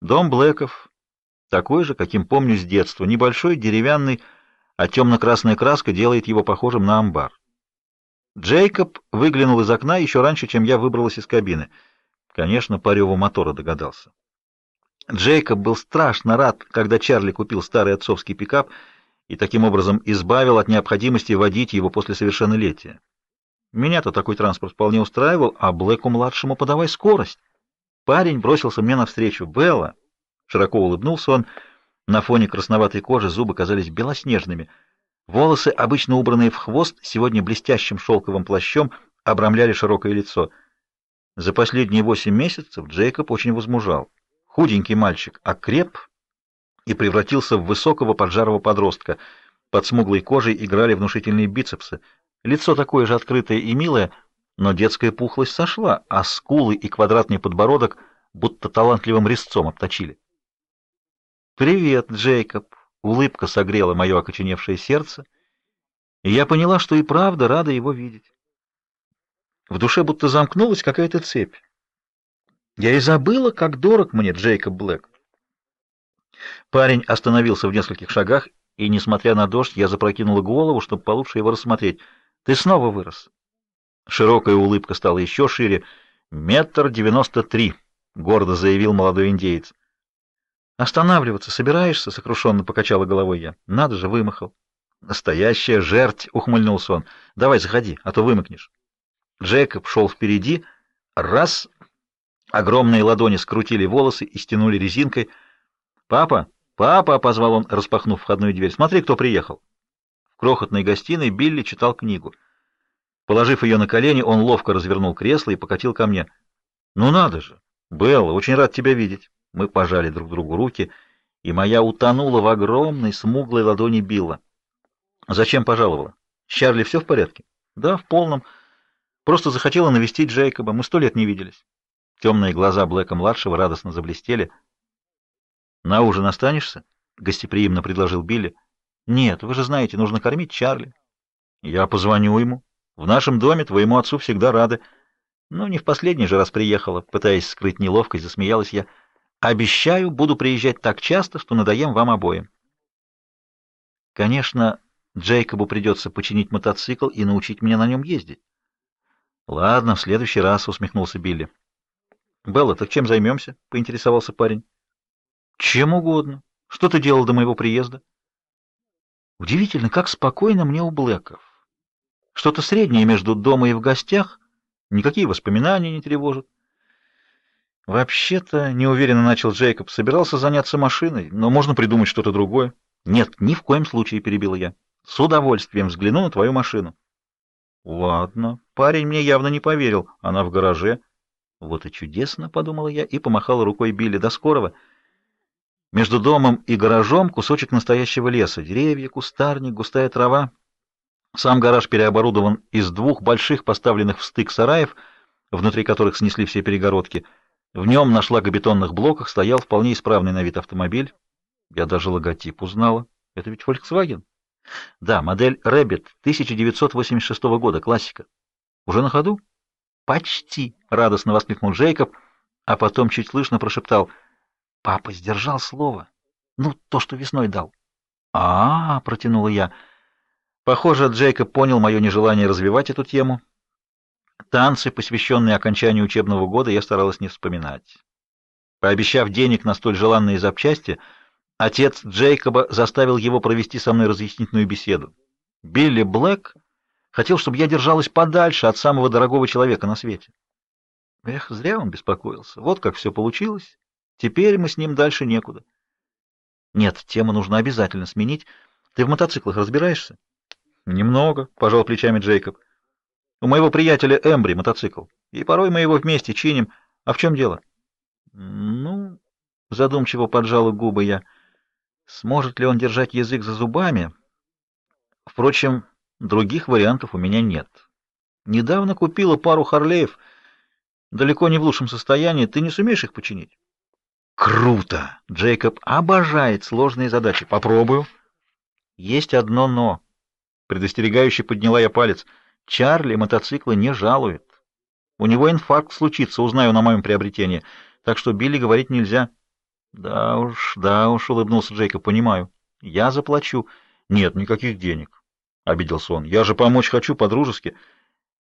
Дом Блэков, такой же, каким помню с детства, небольшой, деревянный, а темно-красная краска делает его похожим на амбар. Джейкоб выглянул из окна еще раньше, чем я выбралась из кабины. Конечно, по реву мотора догадался. Джейкоб был страшно рад, когда Чарли купил старый отцовский пикап и таким образом избавил от необходимости водить его после совершеннолетия. Меня-то такой транспорт вполне устраивал, а Блэку-младшему подавай скорость. Парень бросился мне навстречу. «Белла!» Широко улыбнулся он. На фоне красноватой кожи зубы казались белоснежными. Волосы, обычно убранные в хвост, сегодня блестящим шелковым плащом, обрамляли широкое лицо. За последние восемь месяцев Джейкоб очень возмужал. Худенький мальчик окреп и превратился в высокого поджарого подростка. Под смуглой кожей играли внушительные бицепсы. Лицо такое же открытое и милое, но детская пухлость сошла, а скулы и квадратный подбородок будто талантливым резцом обточили. «Привет, Джейкоб!» Улыбка согрела мое окоченевшее сердце, и я поняла, что и правда рада его видеть. В душе будто замкнулась какая-то цепь. Я и забыла, как дорог мне Джейкоб Блэк. Парень остановился в нескольких шагах, и, несмотря на дождь, я запрокинула голову, чтобы получше его рассмотреть. «Ты снова вырос!» Широкая улыбка стала еще шире. «Метр девяносто три», — гордо заявил молодой индеец. «Останавливаться собираешься?» — сокрушенно покачала головой я. «Надо же, вымахал». «Настоящая жерть!» — ухмыльнулся он. «Давай, заходи, а то вымокнешь». Джейкоб шел впереди. Раз! Огромные ладони скрутили волосы и стянули резинкой. «Папа! Папа!» — позвал он, распахнув входную дверь. «Смотри, кто приехал!» В крохотной гостиной Билли читал книгу. Положив ее на колени, он ловко развернул кресло и покатил ко мне. «Ну надо же! Белла, очень рад тебя видеть!» Мы пожали друг другу руки, и моя утонула в огромной смуглой ладони Билла. «Зачем пожаловала? С Чарли все в порядке?» «Да, в полном. Просто захотела навестить Джейкоба. Мы сто лет не виделись». Темные глаза Блэка-младшего радостно заблестели. «На ужин останешься?» — гостеприимно предложил Билли. «Нет, вы же знаете, нужно кормить Чарли». «Я позвоню ему». В нашем доме твоему отцу всегда рады. Ну, не в последний же раз приехала, пытаясь скрыть неловкость, засмеялась я. Обещаю, буду приезжать так часто, что надоем вам обоим. Конечно, Джейкобу придется починить мотоцикл и научить меня на нем ездить. Ладно, в следующий раз, усмехнулся Билли. Белла, так чем займемся? поинтересовался парень. Чем угодно. Что ты делал до моего приезда? Удивительно, как спокойно мне у Блэков. Что-то среднее между дома и в гостях. Никакие воспоминания не тревожат. Вообще-то, неуверенно начал Джейкоб, собирался заняться машиной, но можно придумать что-то другое. Нет, ни в коем случае, перебил я. С удовольствием взгляну на твою машину. Ладно. Парень мне явно не поверил. Она в гараже. Вот и чудесно, подумала я и помахала рукой Билли. До скорого. Между домом и гаражом кусочек настоящего леса. Деревья, кустарник, густая трава. Сам гараж переоборудован из двух больших поставленных в стык сараев, внутри которых снесли все перегородки. В нем на шлагобетонных блоках стоял вполне исправный на вид автомобиль. Я даже логотип узнала. Это ведь Volkswagen? Да, модель Rabbit 1986 года, классика. Уже на ходу? Почти, радостно воскликнул Джейкоб, а потом чуть слышно прошептал: "Папа сдержал слово. Ну, то, что весной дал". А, -а, -а протянула я. Похоже, Джейкоб понял мое нежелание развивать эту тему. Танцы, посвященные окончанию учебного года, я старалась не вспоминать. Пообещав денег на столь желанные запчасти, отец Джейкоба заставил его провести со мной разъяснительную беседу. Билли Блэк хотел, чтобы я держалась подальше от самого дорогого человека на свете. Эх, зря он беспокоился. Вот как все получилось. Теперь мы с ним дальше некуда. Нет, тему нужно обязательно сменить. Ты в мотоциклах разбираешься? Немного, пожал плечами Джейкоб. У моего приятеля Эмбри мотоцикл, и порой мы его вместе чиним. А в чем дело? Ну, задумчиво поджала губы я. Сможет ли он держать язык за зубами? Впрочем, других вариантов у меня нет. Недавно купила пару Харлеев, далеко не в лучшем состоянии. Ты не сумеешь их починить? Круто! Джейкоб обожает сложные задачи. Попробую. Есть одно но. Предостерегающе подняла я палец. Чарли мотоциклы не жалует. У него инфаркт случится, узнаю на моем приобретении. Так что Билли говорить нельзя. Да уж, да уж, улыбнулся Джейкоб, понимаю. Я заплачу. Нет, никаких денег, обиделся он. Я же помочь хочу по-дружески.